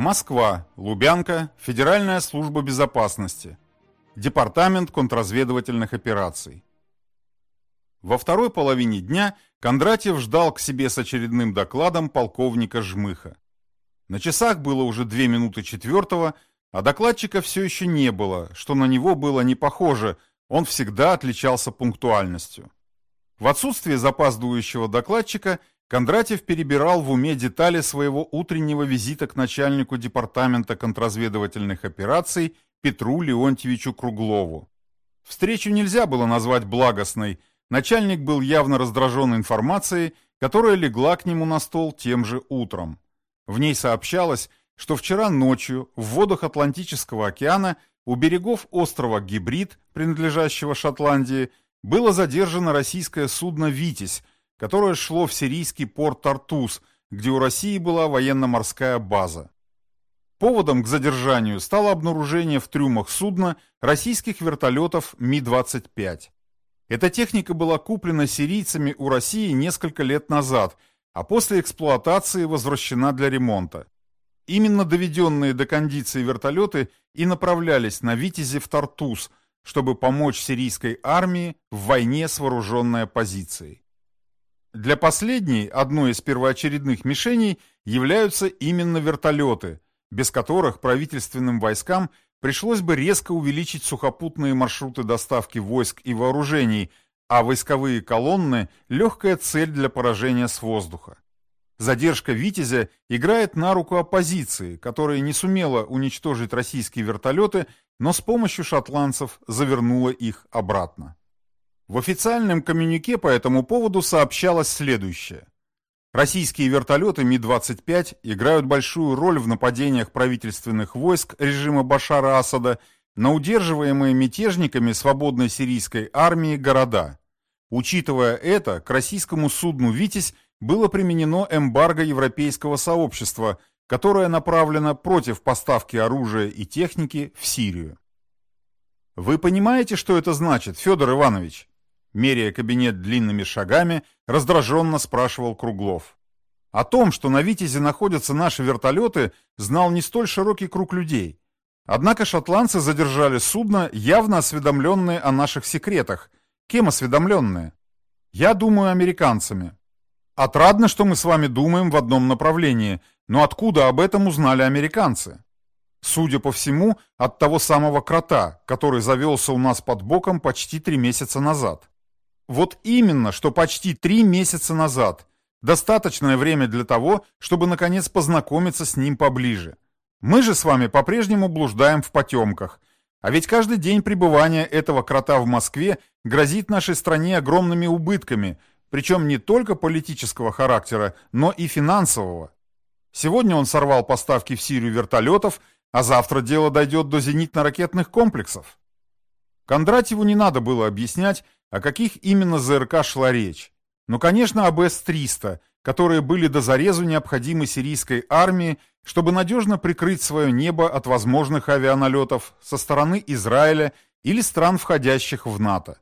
Москва, Лубянка, Федеральная служба безопасности. Департамент контрразведывательных операций. Во второй половине дня Кондратьев ждал к себе с очередным докладом полковника Жмыха. На часах было уже две минуты четвертого, а докладчика все еще не было, что на него было не похоже, он всегда отличался пунктуальностью. В отсутствие запаздывающего докладчика Кондратьев перебирал в уме детали своего утреннего визита к начальнику департамента контрразведывательных операций Петру Леонтьевичу Круглову. Встречу нельзя было назвать благостной, начальник был явно раздражен информацией, которая легла к нему на стол тем же утром. В ней сообщалось, что вчера ночью в водах Атлантического океана у берегов острова Гибрид, принадлежащего Шотландии, было задержано российское судно «Витязь», которое шло в сирийский порт Тартус, где у России была военно-морская база. Поводом к задержанию стало обнаружение в трюмах судна российских вертолетов Ми-25. Эта техника была куплена сирийцами у России несколько лет назад, а после эксплуатации возвращена для ремонта. Именно доведенные до кондиции вертолеты и направлялись на «Витязи» в Тартус, чтобы помочь сирийской армии в войне с вооруженной оппозицией. Для последней, одной из первоочередных мишеней, являются именно вертолеты, без которых правительственным войскам пришлось бы резко увеличить сухопутные маршруты доставки войск и вооружений, а войсковые колонны – легкая цель для поражения с воздуха. Задержка «Витязя» играет на руку оппозиции, которая не сумела уничтожить российские вертолеты, но с помощью шотландцев завернула их обратно. В официальном коммюнике по этому поводу сообщалось следующее. Российские вертолеты Ми-25 играют большую роль в нападениях правительственных войск режима Башара Асада на удерживаемые мятежниками свободной сирийской армии города. Учитывая это, к российскому судну «Витязь» было применено эмбарго Европейского сообщества, которое направлено против поставки оружия и техники в Сирию. Вы понимаете, что это значит, Федор Иванович? Меряя кабинет длинными шагами, раздраженно спрашивал Круглов. О том, что на «Витязе» находятся наши вертолеты, знал не столь широкий круг людей. Однако шотландцы задержали судно, явно осведомленные о наших секретах. Кем осведомленные? Я думаю, американцами. Отрадно, что мы с вами думаем в одном направлении, но откуда об этом узнали американцы? Судя по всему, от того самого крота, который завелся у нас под боком почти три месяца назад. Вот именно, что почти три месяца назад. Достаточное время для того, чтобы наконец познакомиться с ним поближе. Мы же с вами по-прежнему блуждаем в потемках. А ведь каждый день пребывания этого крота в Москве грозит нашей стране огромными убытками, причем не только политического характера, но и финансового. Сегодня он сорвал поставки в Сирию вертолетов, а завтра дело дойдет до зенитно-ракетных комплексов. Кондратьеву не надо было объяснять, о каких именно ЗРК шла речь. Ну, конечно, об С-300, которые были до зарезу необходимы сирийской армии, чтобы надежно прикрыть свое небо от возможных авианалетов со стороны Израиля или стран, входящих в НАТО.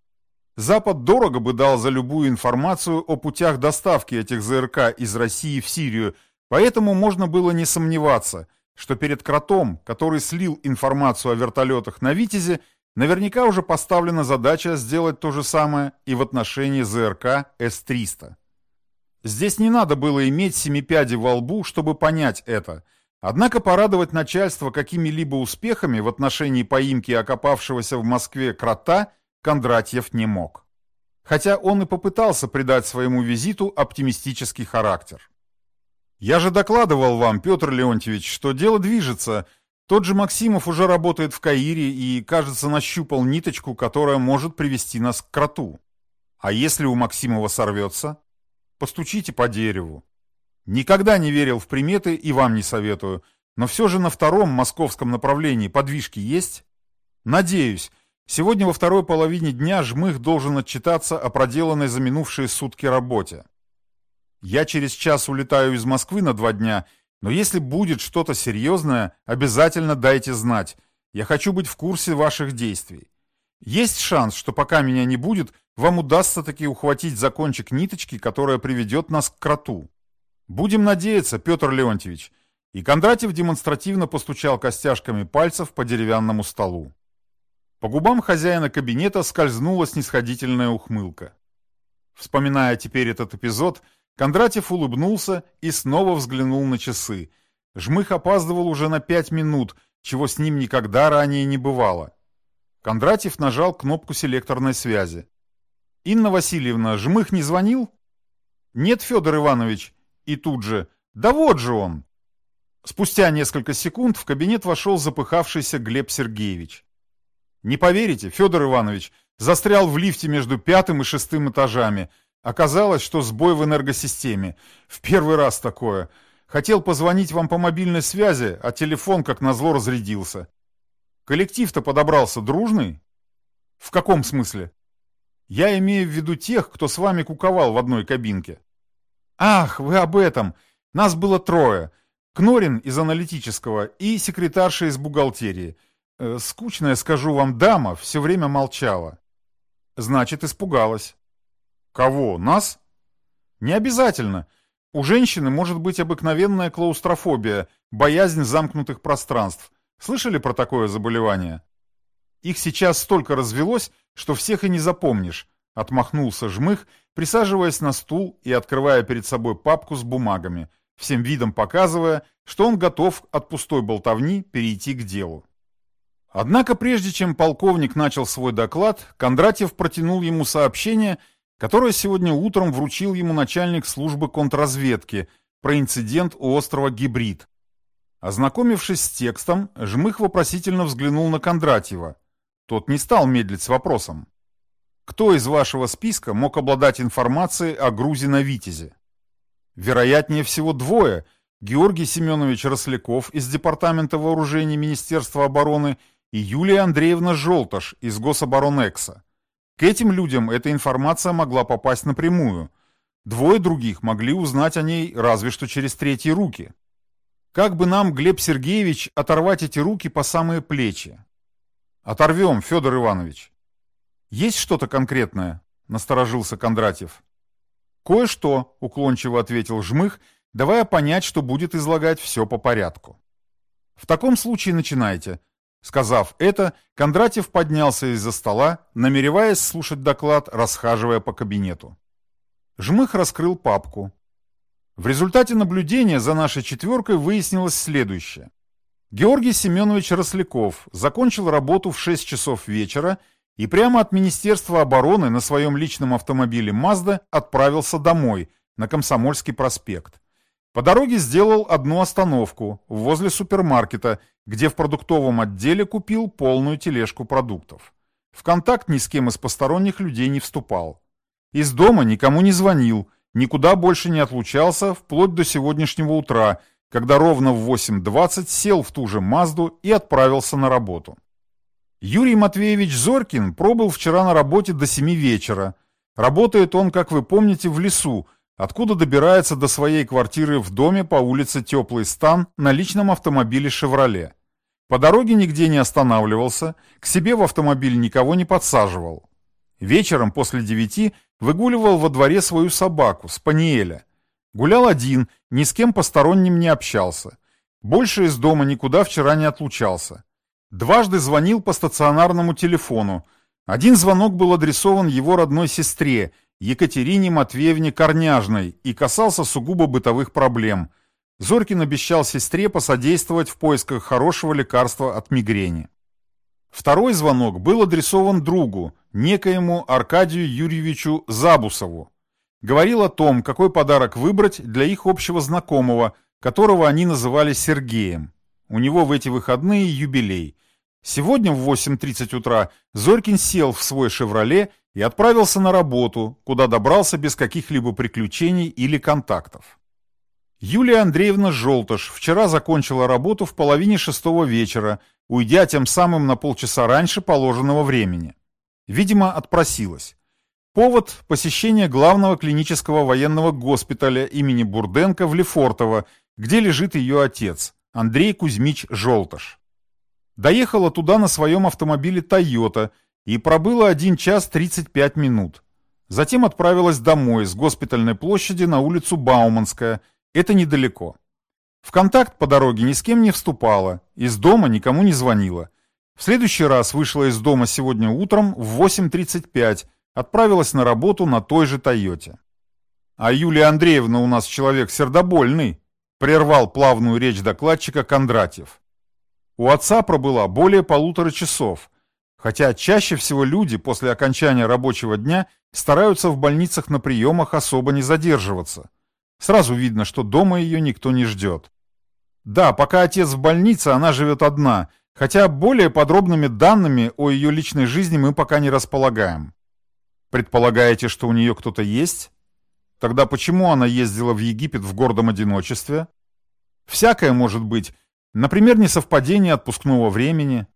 Запад дорого бы дал за любую информацию о путях доставки этих ЗРК из России в Сирию, поэтому можно было не сомневаться, что перед Кротом, который слил информацию о вертолетах на «Витязе», Наверняка уже поставлена задача сделать то же самое и в отношении ЗРК С-300. Здесь не надо было иметь семипяди во лбу, чтобы понять это. Однако порадовать начальство какими-либо успехами в отношении поимки окопавшегося в Москве крота Кондратьев не мог. Хотя он и попытался придать своему визиту оптимистический характер. «Я же докладывал вам, Петр Леонтьевич, что дело движется, тот же Максимов уже работает в Каире и, кажется, нащупал ниточку, которая может привести нас к кроту. А если у Максимова сорвется? Постучите по дереву. Никогда не верил в приметы и вам не советую, но все же на втором московском направлении подвижки есть? Надеюсь, сегодня во второй половине дня Жмых должен отчитаться о проделанной за минувшие сутки работе. Я через час улетаю из Москвы на два дня – но если будет что-то серьезное, обязательно дайте знать. Я хочу быть в курсе ваших действий. Есть шанс, что пока меня не будет, вам удастся таки ухватить за кончик ниточки, которая приведет нас к кроту. Будем надеяться, Петр Леонтьевич. И Кондратьев демонстративно постучал костяшками пальцев по деревянному столу. По губам хозяина кабинета скользнула снисходительная ухмылка. Вспоминая теперь этот эпизод, Кондратьев улыбнулся и снова взглянул на часы. Жмых опаздывал уже на пять минут, чего с ним никогда ранее не бывало. Кондратьев нажал кнопку селекторной связи. «Инна Васильевна, Жмых не звонил?» «Нет, Федор Иванович». И тут же «Да вот же он!» Спустя несколько секунд в кабинет вошел запыхавшийся Глеб Сергеевич. «Не поверите, Федор Иванович, застрял в лифте между пятым и шестым этажами. Оказалось, что сбой в энергосистеме. В первый раз такое. Хотел позвонить вам по мобильной связи, а телефон как назло разрядился. Коллектив-то подобрался дружный? В каком смысле? Я имею в виду тех, кто с вами куковал в одной кабинке. Ах, вы об этом. Нас было трое. Кнорин из аналитического и секретарша из бухгалтерии. Э, скучная, скажу вам, дама все время молчала. Значит, испугалась. Кого? Нас? Не обязательно. У женщины может быть обыкновенная клаустрофобия, боязнь замкнутых пространств. Слышали про такое заболевание? Их сейчас столько развелось, что всех и не запомнишь. Отмахнулся жмых, присаживаясь на стул и открывая перед собой папку с бумагами, всем видом показывая, что он готов от пустой болтовни перейти к делу. Однако прежде чем полковник начал свой доклад, Кондратьев протянул ему сообщение, которое сегодня утром вручил ему начальник службы контрразведки про инцидент у острова Гибрид. Ознакомившись с текстом, Жмых вопросительно взглянул на Кондратьева. Тот не стал медлить с вопросом. Кто из вашего списка мог обладать информацией о грузе на Витязе? Вероятнее всего двое. Георгий Семенович Росляков из Департамента вооружений Министерства обороны и Юлия Андреевна Желташ из Гособоронекса. К этим людям эта информация могла попасть напрямую. Двое других могли узнать о ней разве что через третьи руки. Как бы нам, Глеб Сергеевич, оторвать эти руки по самые плечи? Оторвем, Федор Иванович. Есть что-то конкретное? Насторожился Кондратьев. Кое-что, уклончиво ответил Жмых, давая понять, что будет излагать все по порядку. В таком случае начинайте, Сказав это, Кондратьев поднялся из-за стола, намереваясь слушать доклад, расхаживая по кабинету. Жмых раскрыл папку. В результате наблюдения за нашей четверкой выяснилось следующее. Георгий Семенович Росляков закончил работу в 6 часов вечера и прямо от Министерства обороны на своем личном автомобиле «Мазда» отправился домой, на Комсомольский проспект. По дороге сделал одну остановку возле супермаркета, где в продуктовом отделе купил полную тележку продуктов. В контакт ни с кем из посторонних людей не вступал. Из дома никому не звонил, никуда больше не отлучался вплоть до сегодняшнего утра, когда ровно в 8.20 сел в ту же Мазду и отправился на работу. Юрий Матвеевич Зоркин пробыл вчера на работе до 7 вечера. Работает он, как вы помните, в лесу, откуда добирается до своей квартиры в доме по улице Теплый Стан на личном автомобиле «Шевроле». По дороге нигде не останавливался, к себе в автомобиль никого не подсаживал. Вечером после девяти выгуливал во дворе свою собаку, Спаниеля. Гулял один, ни с кем посторонним не общался. Больше из дома никуда вчера не отлучался. Дважды звонил по стационарному телефону. Один звонок был адресован его родной сестре, Екатерине Матвеевне Корняжной и касался сугубо бытовых проблем. Зоркин обещал сестре посодействовать в поисках хорошего лекарства от мигрени. Второй звонок был адресован другу, некоему Аркадию Юрьевичу Забусову. Говорил о том, какой подарок выбрать для их общего знакомого, которого они называли Сергеем. У него в эти выходные юбилей. Сегодня в 8.30 утра Зорькин сел в свой «Шевроле» и отправился на работу, куда добрался без каких-либо приключений или контактов. Юлия Андреевна Желтыш вчера закончила работу в половине шестого вечера, уйдя тем самым на полчаса раньше положенного времени. Видимо, отпросилась. Повод – посещение главного клинического военного госпиталя имени Бурденко в Лефортово, где лежит ее отец, Андрей Кузьмич Желтыш. Доехала туда на своем автомобиле «Тойота», и пробыла 1 час 35 минут. Затем отправилась домой с госпитальной площади на улицу Бауманская, это недалеко. В контакт по дороге ни с кем не вступала, из дома никому не звонила. В следующий раз вышла из дома сегодня утром в 8.35, отправилась на работу на той же «Тойоте». А Юлия Андреевна у нас человек сердобольный, прервал плавную речь докладчика Кондратьев. У отца пробыла более полутора часов, хотя чаще всего люди после окончания рабочего дня стараются в больницах на приемах особо не задерживаться. Сразу видно, что дома ее никто не ждет. Да, пока отец в больнице, она живет одна, хотя более подробными данными о ее личной жизни мы пока не располагаем. Предполагаете, что у нее кто-то есть? Тогда почему она ездила в Египет в гордом одиночестве? Всякое может быть. Например, несовпадение отпускного времени.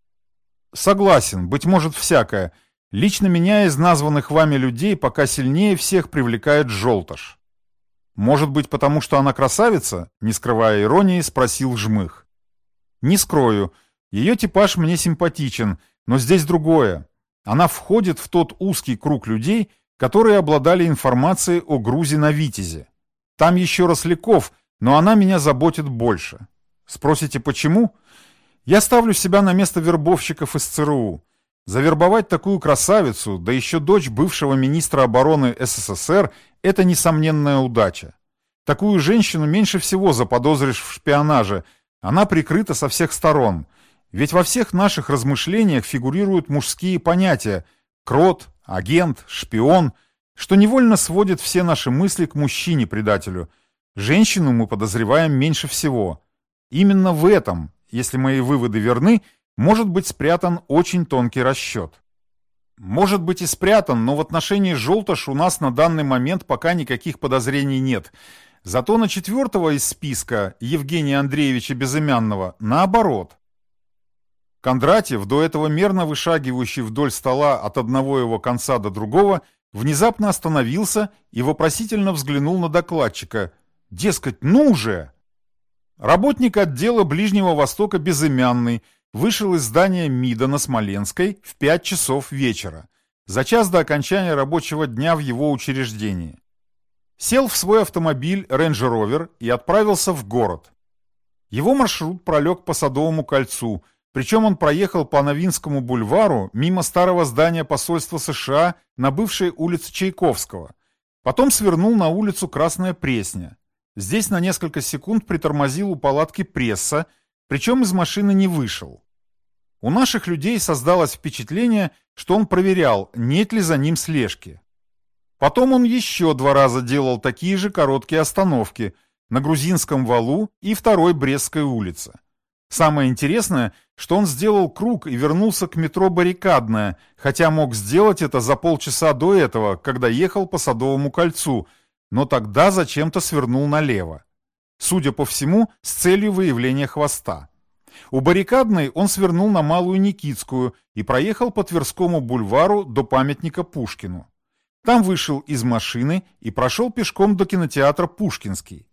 Согласен, быть может всякое. Лично меня из названных вами людей пока сильнее всех привлекает желтош. Может быть, потому что она красавица? Не скрывая иронии, спросил Жмых. Не скрою. Ее типаж мне симпатичен, но здесь другое. Она входит в тот узкий круг людей, которые обладали информацией о грузе на Витязе. Там еще Росляков, но она меня заботит больше. Спросите, почему? Я ставлю себя на место вербовщиков из ЦРУ. Завербовать такую красавицу, да еще дочь бывшего министра обороны СССР, это несомненная удача. Такую женщину меньше всего заподозришь в шпионаже. Она прикрыта со всех сторон. Ведь во всех наших размышлениях фигурируют мужские понятия – крот, агент, шпион, что невольно сводит все наши мысли к мужчине-предателю. Женщину мы подозреваем меньше всего. Именно в этом, если мои выводы верны, может быть спрятан очень тонкий расчет. Может быть и спрятан, но в отношении Желтош у нас на данный момент пока никаких подозрений нет. Зато на четвертого из списка, Евгения Андреевича Безымянного, наоборот. Кондратьев, до этого мерно вышагивающий вдоль стола от одного его конца до другого, внезапно остановился и вопросительно взглянул на докладчика. Дескать, ну же! Работник отдела Ближнего Востока Безымянный вышел из здания МИДа на Смоленской в 5 часов вечера, за час до окончания рабочего дня в его учреждении. Сел в свой автомобиль Range Rover и отправился в город. Его маршрут пролег по Садовому кольцу, причем он проехал по Новинскому бульвару мимо старого здания посольства США на бывшей улице Чайковского. Потом свернул на улицу Красная Пресня. Здесь на несколько секунд притормозил у палатки пресса, причем из машины не вышел. У наших людей создалось впечатление, что он проверял, нет ли за ним слежки. Потом он еще два раза делал такие же короткие остановки на Грузинском валу и второй Брестской улице. Самое интересное, что он сделал круг и вернулся к метро «Баррикадная», хотя мог сделать это за полчаса до этого, когда ехал по Садовому кольцу, но тогда зачем-то свернул налево. Судя по всему, с целью выявления хвоста. У «Баррикадной» он свернул на Малую Никитскую и проехал по Тверскому бульвару до памятника Пушкину. Там вышел из машины и прошел пешком до кинотеатра «Пушкинский».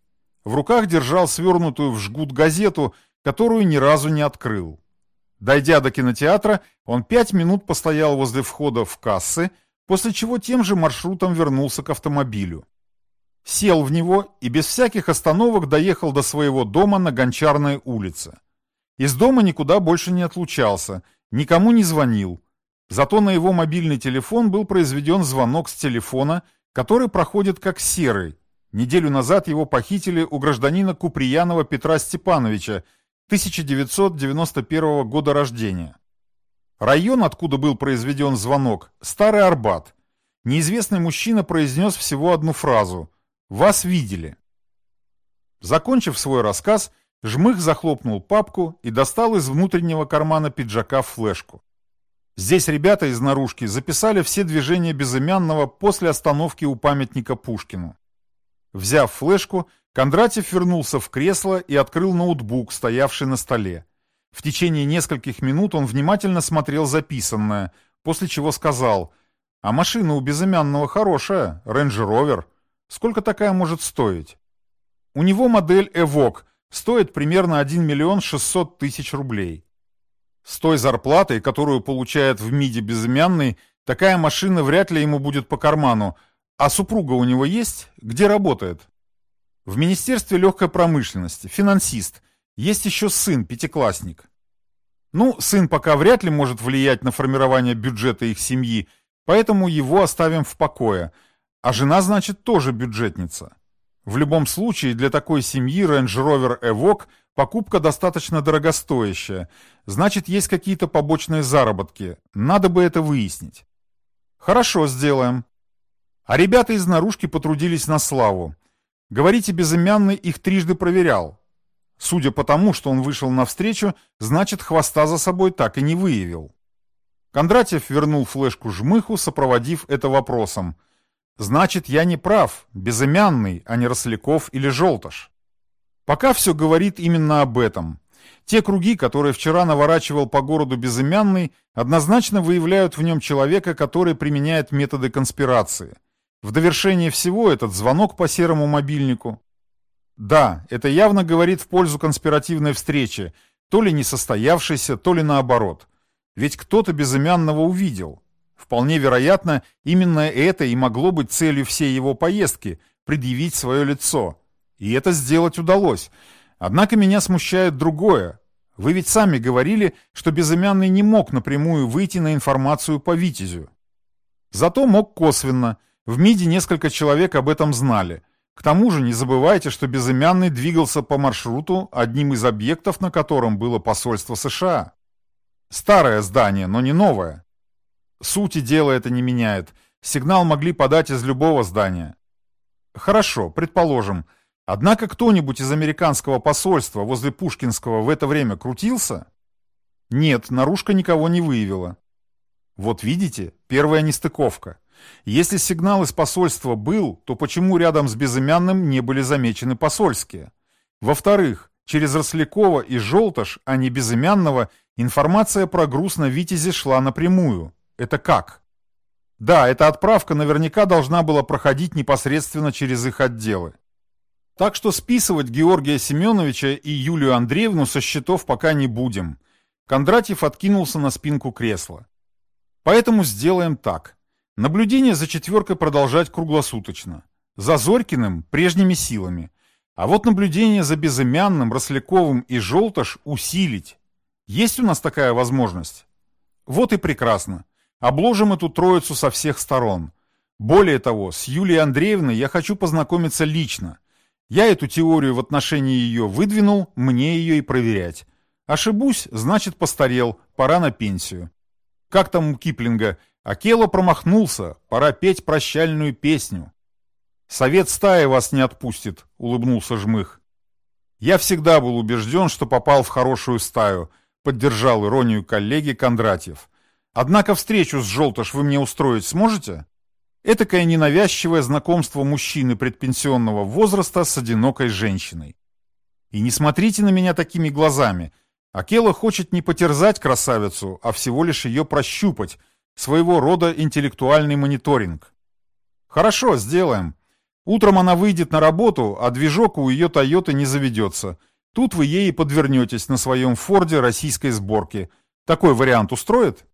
В руках держал свернутую в жгут газету – которую ни разу не открыл. Дойдя до кинотеатра, он пять минут постоял возле входа в кассы, после чего тем же маршрутом вернулся к автомобилю. Сел в него и без всяких остановок доехал до своего дома на Гончарной улице. Из дома никуда больше не отлучался, никому не звонил. Зато на его мобильный телефон был произведен звонок с телефона, который проходит как серый. Неделю назад его похитили у гражданина Куприянова Петра Степановича, 1991 года рождения. Район, откуда был произведен звонок, Старый Арбат. Неизвестный мужчина произнес всего одну фразу «Вас видели». Закончив свой рассказ, Жмых захлопнул папку и достал из внутреннего кармана пиджака флешку. Здесь ребята из наружки записали все движения безымянного после остановки у памятника Пушкину. Взяв флешку, Кондратьев вернулся в кресло и открыл ноутбук, стоявший на столе. В течение нескольких минут он внимательно смотрел записанное, после чего сказал, «А машина у безымянного хорошая, Rover. Сколько такая может стоить?» У него модель Evoque стоит примерно 1 миллион 600 тысяч рублей. С той зарплатой, которую получает в МИДе безымянный, такая машина вряд ли ему будет по карману. А супруга у него есть? Где работает? В Министерстве легкой промышленности, финансист. Есть еще сын, пятиклассник. Ну, сын пока вряд ли может влиять на формирование бюджета их семьи, поэтому его оставим в покое. А жена, значит, тоже бюджетница. В любом случае, для такой семьи Range Rover Evoque покупка достаточно дорогостоящая. Значит, есть какие-то побочные заработки. Надо бы это выяснить. Хорошо, сделаем. А ребята из наружки потрудились на славу. Говорите, безымянный их трижды проверял. Судя по тому, что он вышел навстречу, значит, хвоста за собой так и не выявил. Кондратьев вернул флешку жмыху, сопроводив это вопросом. «Значит, я не прав, безымянный, а не Росляков или Желтыш». Пока все говорит именно об этом. Те круги, которые вчера наворачивал по городу безымянный, однозначно выявляют в нем человека, который применяет методы конспирации. В довершение всего этот звонок по серому мобильнику. Да, это явно говорит в пользу конспиративной встречи, то ли не состоявшейся, то ли наоборот. Ведь кто-то безымянного увидел. Вполне вероятно, именно это и могло быть целью всей его поездки – предъявить свое лицо. И это сделать удалось – Однако меня смущает другое. Вы ведь сами говорили, что Безымянный не мог напрямую выйти на информацию по Витязю. Зато мог косвенно. В МИДе несколько человек об этом знали. К тому же не забывайте, что Безымянный двигался по маршруту, одним из объектов на котором было посольство США. Старое здание, но не новое. Сути дела это не меняет. Сигнал могли подать из любого здания. Хорошо, предположим, Однако кто-нибудь из американского посольства возле Пушкинского в это время крутился? Нет, наружка никого не выявила. Вот видите, первая нестыковка. Если сигнал из посольства был, то почему рядом с безымянным не были замечены посольские? Во-вторых, через Рослякова и Желташ, а не безымянного, информация про груз на Витязе шла напрямую. Это как? Да, эта отправка наверняка должна была проходить непосредственно через их отделы. Так что списывать Георгия Семеновича и Юлию Андреевну со счетов пока не будем. Кондратьев откинулся на спинку кресла. Поэтому сделаем так. Наблюдение за четверкой продолжать круглосуточно. За Зорькиным прежними силами. А вот наблюдение за Безымянным, Росляковым и Желтош усилить. Есть у нас такая возможность? Вот и прекрасно. Обложим эту троицу со всех сторон. Более того, с Юлией Андреевной я хочу познакомиться лично – я эту теорию в отношении ее выдвинул, мне ее и проверять. Ошибусь, значит постарел, пора на пенсию. Как там у Киплинга? Акела промахнулся, пора петь прощальную песню. «Совет стаи вас не отпустит», — улыбнулся Жмых. «Я всегда был убежден, что попал в хорошую стаю», — поддержал иронию коллеги Кондратьев. «Однако встречу с Желтош вы мне устроить сможете?» Этакое ненавязчивое знакомство мужчины предпенсионного возраста с одинокой женщиной. И не смотрите на меня такими глазами. Акела хочет не потерзать красавицу, а всего лишь ее прощупать, своего рода интеллектуальный мониторинг. Хорошо, сделаем. Утром она выйдет на работу, а движок у ее Тойоты не заведется. Тут вы ей и подвернетесь на своем Форде российской сборки. Такой вариант устроит?